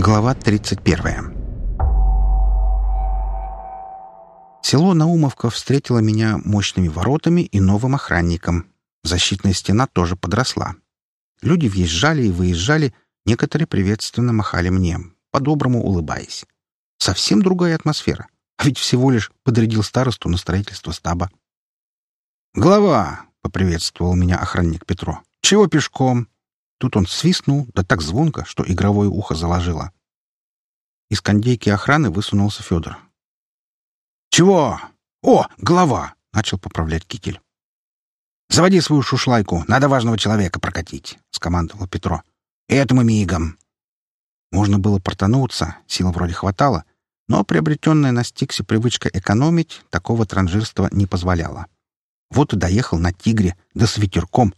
Глава 31. Село Наумовка встретило меня мощными воротами и новым охранником. Защитная стена тоже подросла. Люди въезжали и выезжали, некоторые приветственно махали мне, по-доброму улыбаясь. Совсем другая атмосфера. А ведь всего лишь подрядил старосту на строительство стаба. «Глава!» — поприветствовал меня охранник Петро. «Чего пешком?» Тут он свистнул, да так звонко, что игровое ухо заложило. Из кондейки охраны высунулся Федор. «Чего? О, голова!» — начал поправлять китель. «Заводи свою шушлайку, надо важного человека прокатить», — скомандовал Петро. «Этому мигом». Можно было портануться, сил вроде хватало, но приобретенная на Стиксе привычка экономить такого транжирства не позволяла. Вот и доехал на «Тигре», да с ветерком,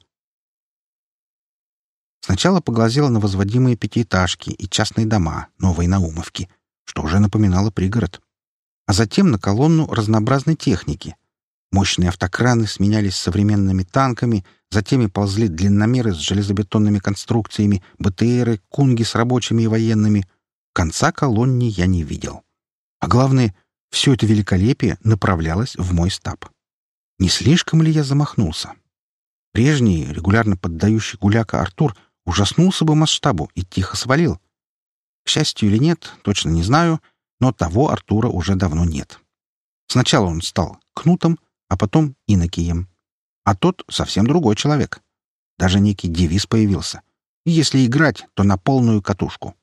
Сначала поглазела на возводимые пятиэтажки и частные дома Новой Наумовки, что уже напоминало пригород. А затем на колонну разнообразной техники. Мощные автокраны сменялись современными танками, затем и ползли длинномеры с железобетонными конструкциями, БТРы, кунги с рабочими и военными. Конца колонне я не видел. А главное, все это великолепие направлялось в мой стаб. Не слишком ли я замахнулся? Прежний, регулярно поддающий гуляка Артур — ужаснулся бы масштабу и тихо свалил. К счастью или нет, точно не знаю, но того Артура уже давно нет. Сначала он стал кнутом, а потом инокием. А тот совсем другой человек. Даже некий девиз появился. И если играть, то на полную катушку.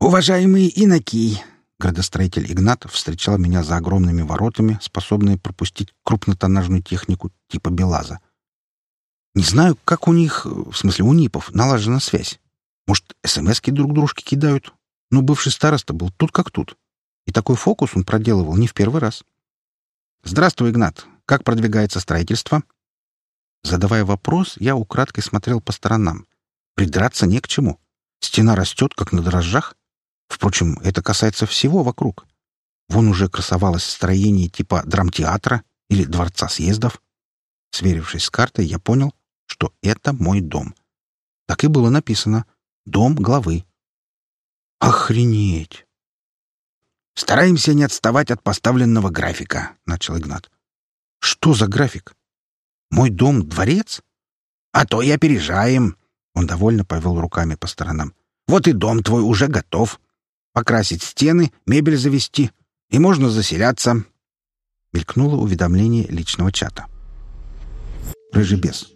«Уважаемые иноки!» Градостроитель Игнат встречал меня за огромными воротами, способные пропустить крупнотоннажную технику типа Белаза — знаю, как у них, в смысле у НИПов, налажена связь. Может, СМСки друг дружке кидают? Но бывший староста был тут как тут. И такой фокус он проделывал не в первый раз. «Здравствуй, Игнат. Как продвигается строительство?» Задавая вопрос, я украдкой смотрел по сторонам. Придраться не к чему. Стена растет, как на дрожжах. Впрочем, это касается всего вокруг. Вон уже красовалось строение типа драмтеатра или дворца съездов. Сверившись с картой, я понял, что это мой дом. Так и было написано «Дом главы». Охренеть! «Стараемся не отставать от поставленного графика», — начал Игнат. «Что за график? Мой дом — дворец? А то и опережаем!» Он довольно повел руками по сторонам. «Вот и дом твой уже готов. Покрасить стены, мебель завести, и можно заселяться». Мелькнуло уведомление личного чата. «Рыжий бес,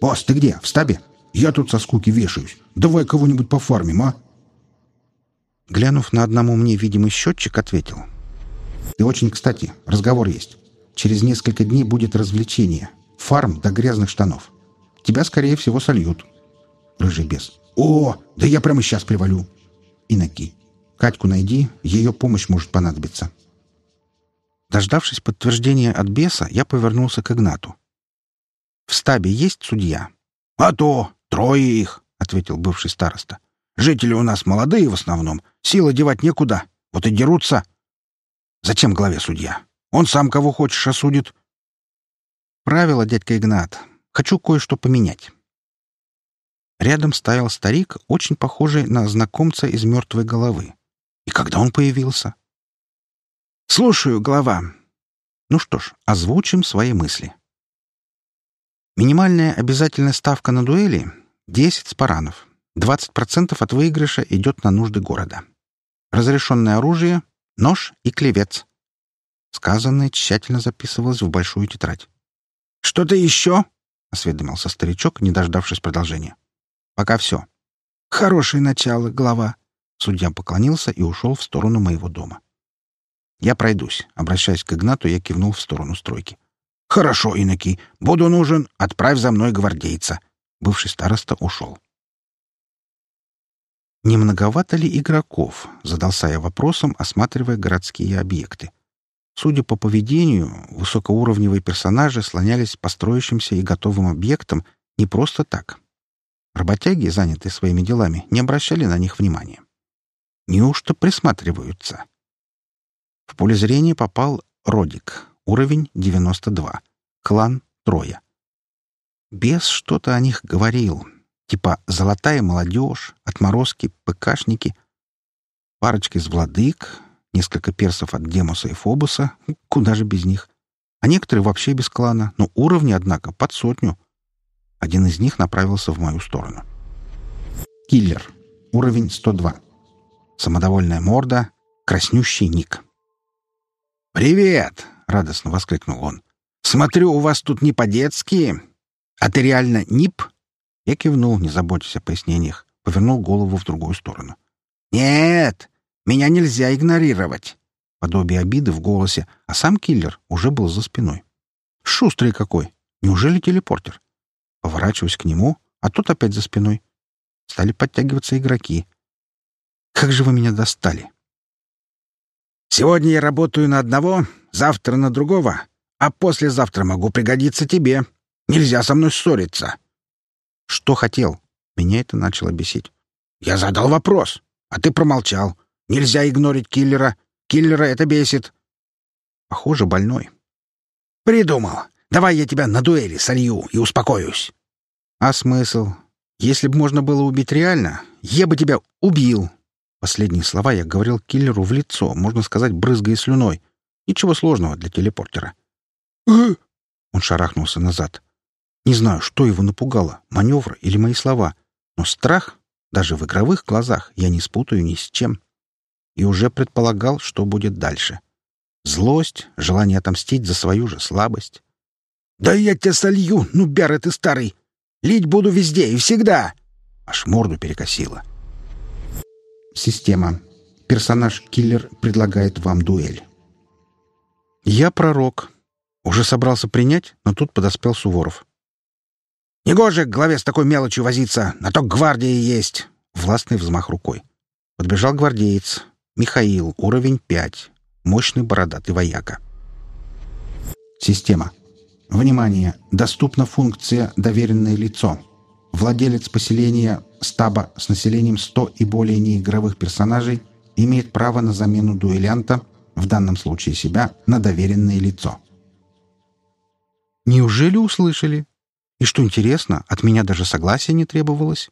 «Босс, ты где? В стабе? Я тут со скуки вешаюсь. Давай кого-нибудь пофармим, а?» Глянув на одному мне видимый счетчик, ответил. «И очень кстати, разговор есть. Через несколько дней будет развлечение. Фарм до грязных штанов. Тебя, скорее всего, сольют». Рыжий бес. «О, да я прямо сейчас привалю». Иноки. «Катьку найди, ее помощь может понадобиться». Дождавшись подтверждения от беса, я повернулся к Игнату. В стабе есть судья? — А то! Трое их! — ответил бывший староста. — Жители у нас молодые в основном. Силы девать некуда. Вот и дерутся. — Зачем главе судья? Он сам кого хочешь осудит. — Правило, дядька Игнат. Хочу кое-что поменять. Рядом стоял старик, очень похожий на знакомца из мертвой головы. И когда он появился? — Слушаю, глава. Ну что ж, озвучим свои мысли. Минимальная обязательная ставка на дуэли — 10 спаранов. 20% от выигрыша идет на нужды города. Разрешенное оружие — нож и клевец. Сказанное тщательно записывалось в большую тетрадь. «Что-то еще?» — осведомился старичок, не дождавшись продолжения. «Пока все». «Хорошее начало, глава». Судья поклонился и ушел в сторону моего дома. «Я пройдусь». Обращаясь к Игнату, я кивнул в сторону стройки. «Хорошо, иноки. Буду нужен. Отправь за мной гвардейца». Бывший староста ушел. «Не многовато ли игроков?» — задался я вопросом, осматривая городские объекты. Судя по поведению, высокоуровневые персонажи слонялись по строящимся и готовым объектам не просто так. Работяги, занятые своими делами, не обращали на них внимания. Неужто присматриваются? В поле зрения попал Родик, Уровень 92. Клан Троя. Бес что-то о них говорил. Типа «золотая молодежь», «отморозки», «ПКшники», парочка из владык, несколько персов от Демоса и Фобуса, куда же без них. А некоторые вообще без клана, но уровни, однако, под сотню. Один из них направился в мою сторону. Киллер. Уровень 102. Самодовольная морда, краснющий ник. «Привет!» — радостно воскликнул он. «Смотрю, у вас тут не по-детски. А ты реально НИП?» Я кивнул, не заботясь о пояснениях, повернул голову в другую сторону. «Нет, меня нельзя игнорировать!» Подобие обиды в голосе, а сам киллер уже был за спиной. «Шустрый какой! Неужели телепортер?» Поворачиваюсь к нему, а тот опять за спиной. Стали подтягиваться игроки. «Как же вы меня достали!» «Сегодня я работаю на одного, завтра на другого, а послезавтра могу пригодиться тебе. Нельзя со мной ссориться!» «Что хотел?» Меня это начало бесить. «Я задал вопрос, а ты промолчал. Нельзя игнорить киллера. Киллера это бесит». «Похоже, больной». «Придумал. Давай я тебя на дуэли солью и успокоюсь». «А смысл? Если бы можно было убить реально, я бы тебя убил». Последние слова я говорил киллеру в лицо, можно сказать, брызгая слюной. Ничего сложного для телепортера. Он шарахнулся назад. Не знаю, что его напугало, маневр или мои слова, но страх, даже в игровых глазах, я не спутаю ни с чем. И уже предполагал, что будет дальше. Злость, желание отомстить за свою же слабость. «Да я тебя солью, ну, бяра ты старый! Лить буду везде и всегда!» Аж морду перекосило. Система. Персонаж-киллер предлагает вам дуэль. Я пророк. Уже собрался принять, но тут подоспел Суворов. Негоже к главе с такой мелочью возиться, на то гвардии есть!» Властный взмах рукой. Подбежал гвардеец. Михаил, уровень 5. Мощный бородатый вояка. Система. Внимание! Доступна функция «Доверенное лицо». Владелец поселения стаба с населением 100 и более неигровых персонажей имеет право на замену дуэлянта, в данном случае себя, на доверенное лицо. Неужели услышали? И что интересно, от меня даже согласия не требовалось.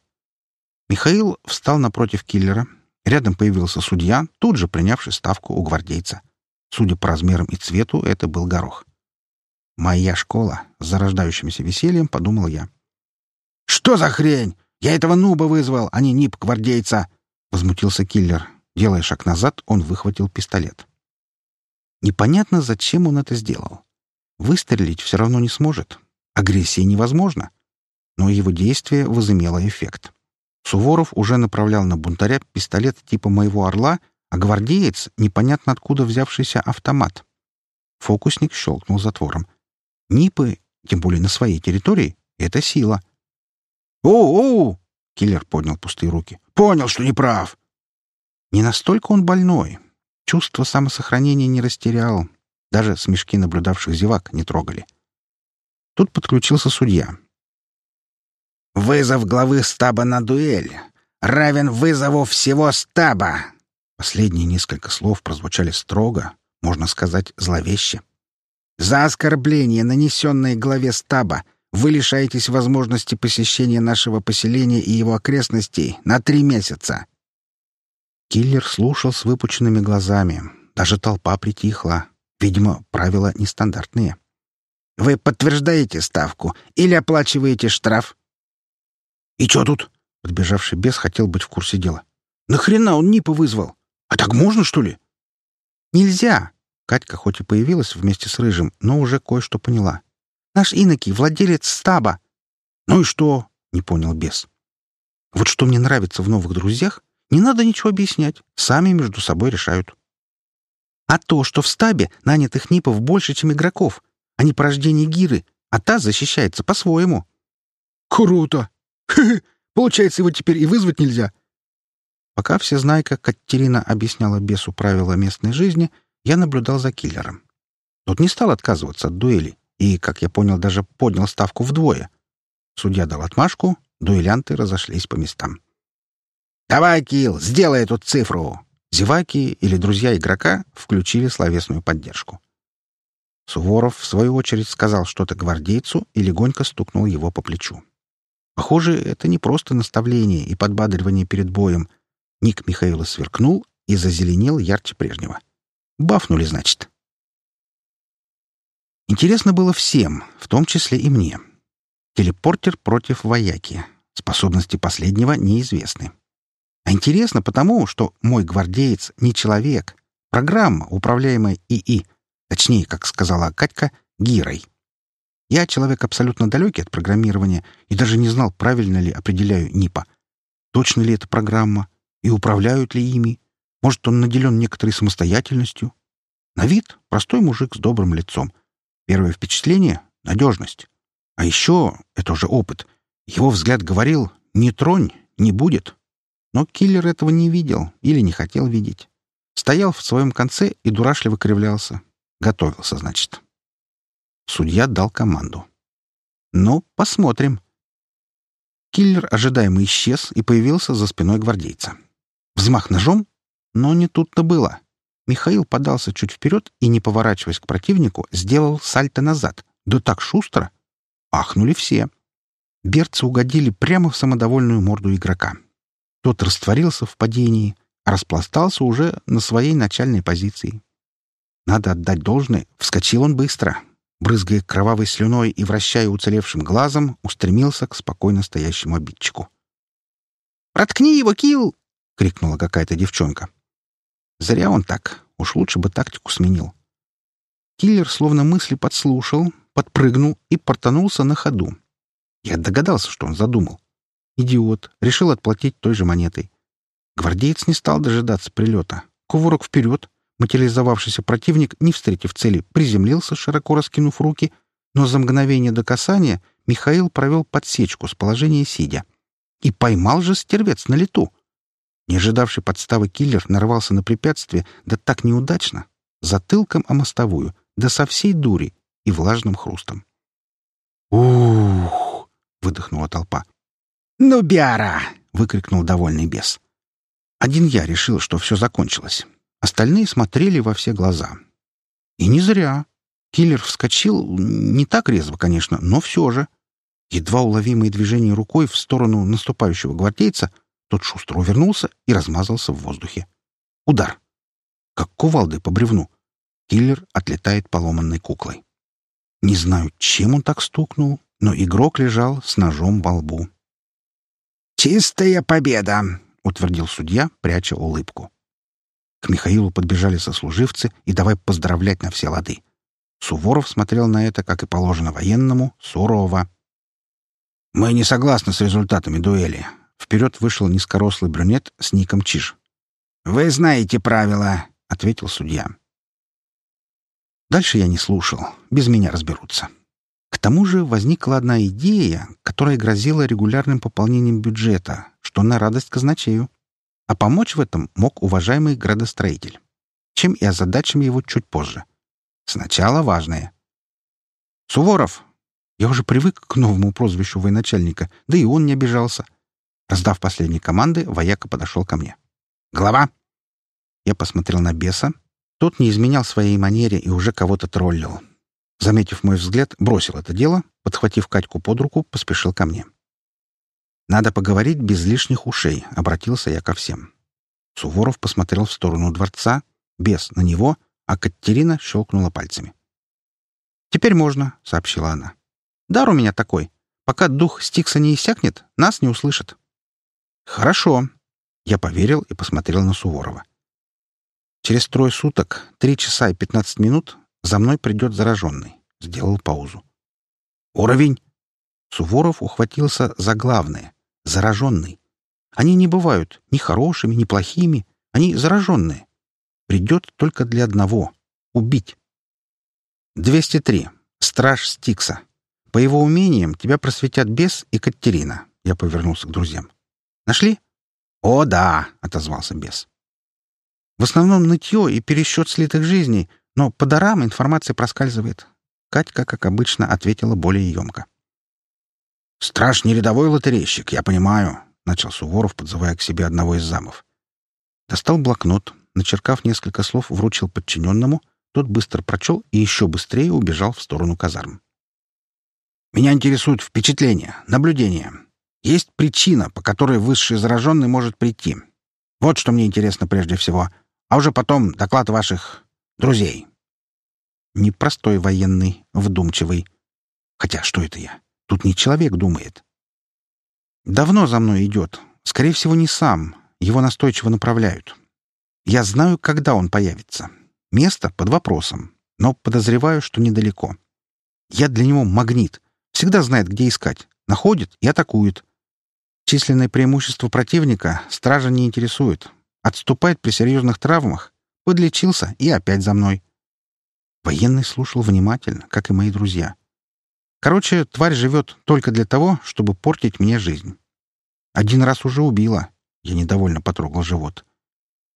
Михаил встал напротив киллера. Рядом появился судья, тут же принявший ставку у гвардейца. Судя по размерам и цвету, это был горох. «Моя школа», — с зарождающимся весельем подумал я. «Что за хрень? Я этого нуба вызвал, а не нип гвардейца!» — возмутился киллер. Делая шаг назад, он выхватил пистолет. Непонятно, зачем он это сделал. Выстрелить все равно не сможет. Агрессия невозможна. Но его действие возымело эффект. Суворов уже направлял на бунтаря пистолет типа моего «Орла», а гвардеец — непонятно откуда взявшийся автомат. Фокусник щелкнул затвором. Нипы, тем более на своей территории, — это сила. «Оу-оу!» — киллер поднял пустые руки. «Понял, что не прав!» Не настолько он больной. Чувство самосохранения не растерял. Даже смешки наблюдавших зевак не трогали. Тут подключился судья. «Вызов главы стаба на дуэль равен вызову всего стаба!» Последние несколько слов прозвучали строго, можно сказать, зловеще. «За оскорбление, нанесенное главе стаба, вы лишаетесь возможности посещения нашего поселения и его окрестностей на три месяца». Киллер слушал с выпученными глазами. Даже толпа притихла. Видимо, правила нестандартные. Вы подтверждаете ставку или оплачиваете штраф?» «И что тут?» — подбежавший бес хотел быть в курсе дела. «Нахрена он Нипа вызвал? А так можно, что ли?» «Нельзя!» — Катька хоть и появилась вместе с Рыжим, но уже кое-что поняла. «Наш иноки — владелец стаба!» «Ну и что?» — не понял бес. «Вот что мне нравится в новых друзьях, не надо ничего объяснять, сами между собой решают». «А то, что в стабе нанятых Нипов больше, чем игроков, они порождение Гиры, а та защищается по-своему. Круто! Получается, его теперь и вызвать нельзя. Пока все всезнайка Катерина объясняла бесу правила местной жизни, я наблюдал за киллером. Тот не стал отказываться от дуэли и, как я понял, даже поднял ставку вдвое. Судья дал отмашку, дуэлянты разошлись по местам. «Давай, Килл, сделай эту цифру!» Зеваки или друзья игрока включили словесную поддержку. Суворов, в свою очередь, сказал что-то гвардейцу и легонько стукнул его по плечу. Похоже, это не просто наставление и подбадривание перед боем. Ник Михаила сверкнул и зазеленел ярче прежнего. Бафнули, значит. Интересно было всем, в том числе и мне. Телепортер против вояки. Способности последнего неизвестны. А интересно потому, что мой гвардеец не человек. Программа, управляемая ИИ. Точнее, как сказала Катька, Гирой. Я человек абсолютно далекий от программирования и даже не знал, правильно ли определяю НИПа. Точно ли это программа? И управляют ли ими? Может, он наделен некоторой самостоятельностью? На вид простой мужик с добрым лицом. Первое впечатление — надежность. А еще, это уже опыт, его взгляд говорил «не тронь, не будет». Но киллер этого не видел или не хотел видеть. Стоял в своем конце и дурашливо кривлялся. Готовился, значит. Судья дал команду. «Ну, посмотрим». Киллер ожидаемо исчез и появился за спиной гвардейца. Взмах ножом, но не тут-то было. Михаил подался чуть вперед и, не поворачиваясь к противнику, сделал сальто назад. Да так шустро! Ахнули все. Берцы угодили прямо в самодовольную морду игрока. Тот растворился в падении, а распластался уже на своей начальной позиции. Надо отдать должное, вскочил он быстро. Брызгая кровавой слюной и вращая уцелевшим глазом, устремился к спокойно стоящему обидчику. «Проткни его, Килл!» — крикнула какая-то девчонка. Зря он так. Уж лучше бы тактику сменил. Киллер словно мысли подслушал, подпрыгнул и портанулся на ходу. Я догадался, что он задумал. Идиот. Решил отплатить той же монетой. Гвардеец не стал дожидаться прилета. Кувырок вперед. Материализовавшийся противник, не встретив цели, приземлился, широко раскинув руки, но за мгновение до касания Михаил провел подсечку с положения сидя. И поймал же стервец на лету. Не ожидавший подставы киллер нарвался на препятствие, да так неудачно, затылком о мостовую, да со всей дури и влажным хрустом. «Ух!» — выдохнула толпа. «Ну, Биара!» — выкрикнул довольный бес. Один я решил, что все закончилось. Остальные смотрели во все глаза. И не зря. Киллер вскочил, не так резво, конечно, но все же. Едва уловимые движения рукой в сторону наступающего гвардейца — тот шустро увернулся и размазался в воздухе. Удар. Как кувалдой по бревну. Киллер отлетает поломанной куклой. Не знаю, чем он так стукнул, но игрок лежал с ножом во лбу. «Чистая победа!» — утвердил судья, пряча улыбку. К Михаилу подбежали сослуживцы и давай поздравлять на все лады. Суворов смотрел на это, как и положено военному, сурово. «Мы не согласны с результатами дуэли. Вперед вышел низкорослый брюнет с ником Чиж. «Вы знаете правила», — ответил судья. Дальше я не слушал. Без меня разберутся. Тому же возникла одна идея, которая грозила регулярным пополнением бюджета, что на радость казначею. А помочь в этом мог уважаемый градостроитель. Чем и озадачим его чуть позже. Сначала важное. «Суворов!» Я уже привык к новому прозвищу военачальника, да и он не обижался. Раздав последние команды, вояка подошел ко мне. «Голова!» Я посмотрел на беса. Тот не изменял своей манере и уже кого-то троллил. Заметив мой взгляд, бросил это дело, подхватив Катьку под руку, поспешил ко мне. «Надо поговорить без лишних ушей», — обратился я ко всем. Суворов посмотрел в сторону дворца, бес на него, а Катерина щелкнула пальцами. «Теперь можно», — сообщила она. «Дар у меня такой. Пока дух Стикса не иссякнет, нас не услышат». «Хорошо». Я поверил и посмотрел на Суворова. «Через трое суток, три часа и пятнадцать минут, за мной придет зараженный». Сделал паузу. «Уровень?» Суворов ухватился за главное — зараженный. Они не бывают ни хорошими, ни плохими. Они зараженные. Придет только для одного — убить. 203. Страж Стикса. По его умениям тебя просветят бес и Катерина. Я повернулся к друзьям. Нашли?» «О, да!» — отозвался бес. «В основном нытье и пересчет слитых жизней, но по дарам информация проскальзывает». Катька, как обычно, ответила более емко. «Страж не рядовой лотерейщик, я понимаю», — начал Суворов, подзывая к себе одного из замов. Достал блокнот, начеркав несколько слов, вручил подчиненному, тот быстро прочел и еще быстрее убежал в сторону казарм. «Меня интересуют впечатления, наблюдения. Есть причина, по которой высший зараженный может прийти. Вот что мне интересно прежде всего. А уже потом доклад ваших друзей. Непростой военный, вдумчивый. Хотя что это я? Тут не человек думает. Давно за мной идет. Скорее всего, не сам. Его настойчиво направляют. Я знаю, когда он появится. Место под вопросом, но подозреваю, что недалеко. Я для него магнит. Всегда знает, где искать. Находит и атакует. Численное преимущество противника стража не интересует. Отступает при серьезных травмах. Подлечился и опять за мной. Военный слушал внимательно, как и мои друзья. Короче, тварь живет только для того, чтобы портить мне жизнь. Один раз уже убила. Я недовольно потрогал живот.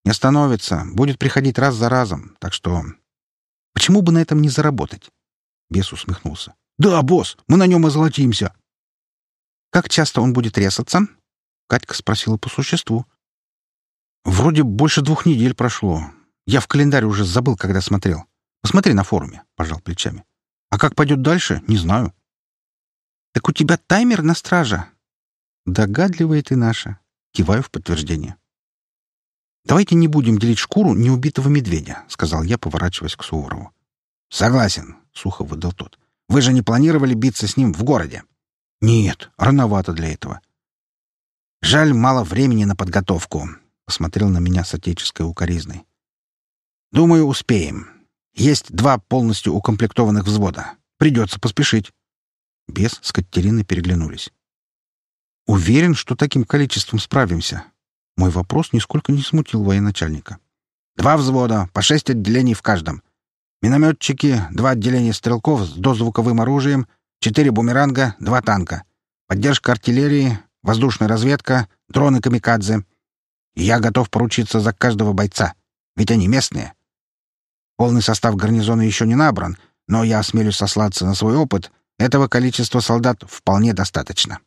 Не остановится, будет приходить раз за разом, так что... Почему бы на этом не заработать? Бес усмехнулся. «Да, босс, мы на нем озолотимся!» «Как часто он будет резаться?» Катька спросила по существу. «Вроде больше двух недель прошло. Я в календарь уже забыл, когда смотрел. Посмотри на форуме», — пожал плечами. «А как пойдет дальше, не знаю». «Так у тебя таймер на страже?» «Догадливая ты наша», — киваю в подтверждение. «Давайте не будем делить шкуру неубитого медведя», — сказал я, поворачиваясь к Суворову. «Согласен», — сухо выдал тот. «Вы же не планировали биться с ним в городе?» «Нет, рановато для этого». «Жаль, мало времени на подготовку», — посмотрел на меня с отеческой укоризной. «Думаю, успеем. Есть два полностью укомплектованных взвода. Придется поспешить». Бес с Катериной переглянулись. «Уверен, что таким количеством справимся?» Мой вопрос нисколько не смутил военачальника. «Два взвода, по шесть отделений в каждом. Минометчики, два отделения стрелков с дозвуковым оружием, четыре бумеранга, два танка. Поддержка артиллерии, воздушная разведка, дроны камикадзе. Я готов поручиться за каждого бойца, ведь они местные. Полный состав гарнизона еще не набран, но я осмелюсь сослаться на свой опыт. Этого количества солдат вполне достаточно.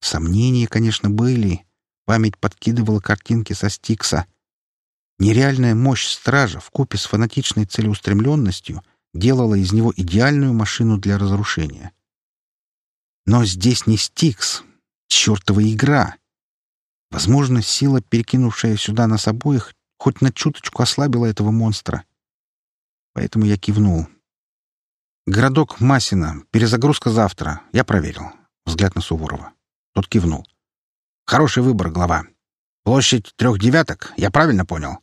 Сомнения, конечно, были. Память подкидывала картинки со Стикса. Нереальная мощь стража в купе с фанатичной целеустремленностью делала из него идеальную машину для разрушения. Но здесь не Стикс. Чертова игра. Возможно, сила, перекинувшая сюда нас обоих, хоть на чуточку ослабила этого монстра. Поэтому я кивнул. «Городок Масина. Перезагрузка завтра. Я проверил». Взгляд на Суворова. Тот кивнул. «Хороший выбор, глава. Площадь трех девяток, я правильно понял?»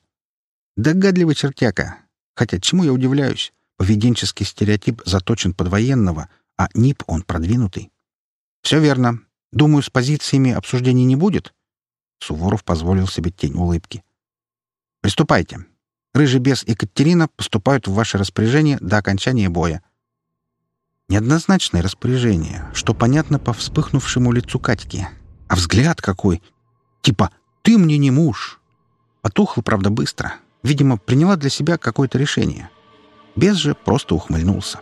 Догадливый чертяка. Хотя чему я удивляюсь? Поведенческий стереотип заточен под военного, а НИП он продвинутый. Все верно. Думаю, с позициями обсуждений не будет. Суворов позволил себе тень улыбки. Приступайте. Рыжий бес и Катерина поступают в ваше распоряжение до окончания боя. Неоднозначное распоряжение, что понятно по вспыхнувшему лицу Катьки. А взгляд какой! Типа «ты мне не муж». Потухло, правда, быстро. Видимо, приняла для себя какое-то решение. Без же просто ухмыльнулся.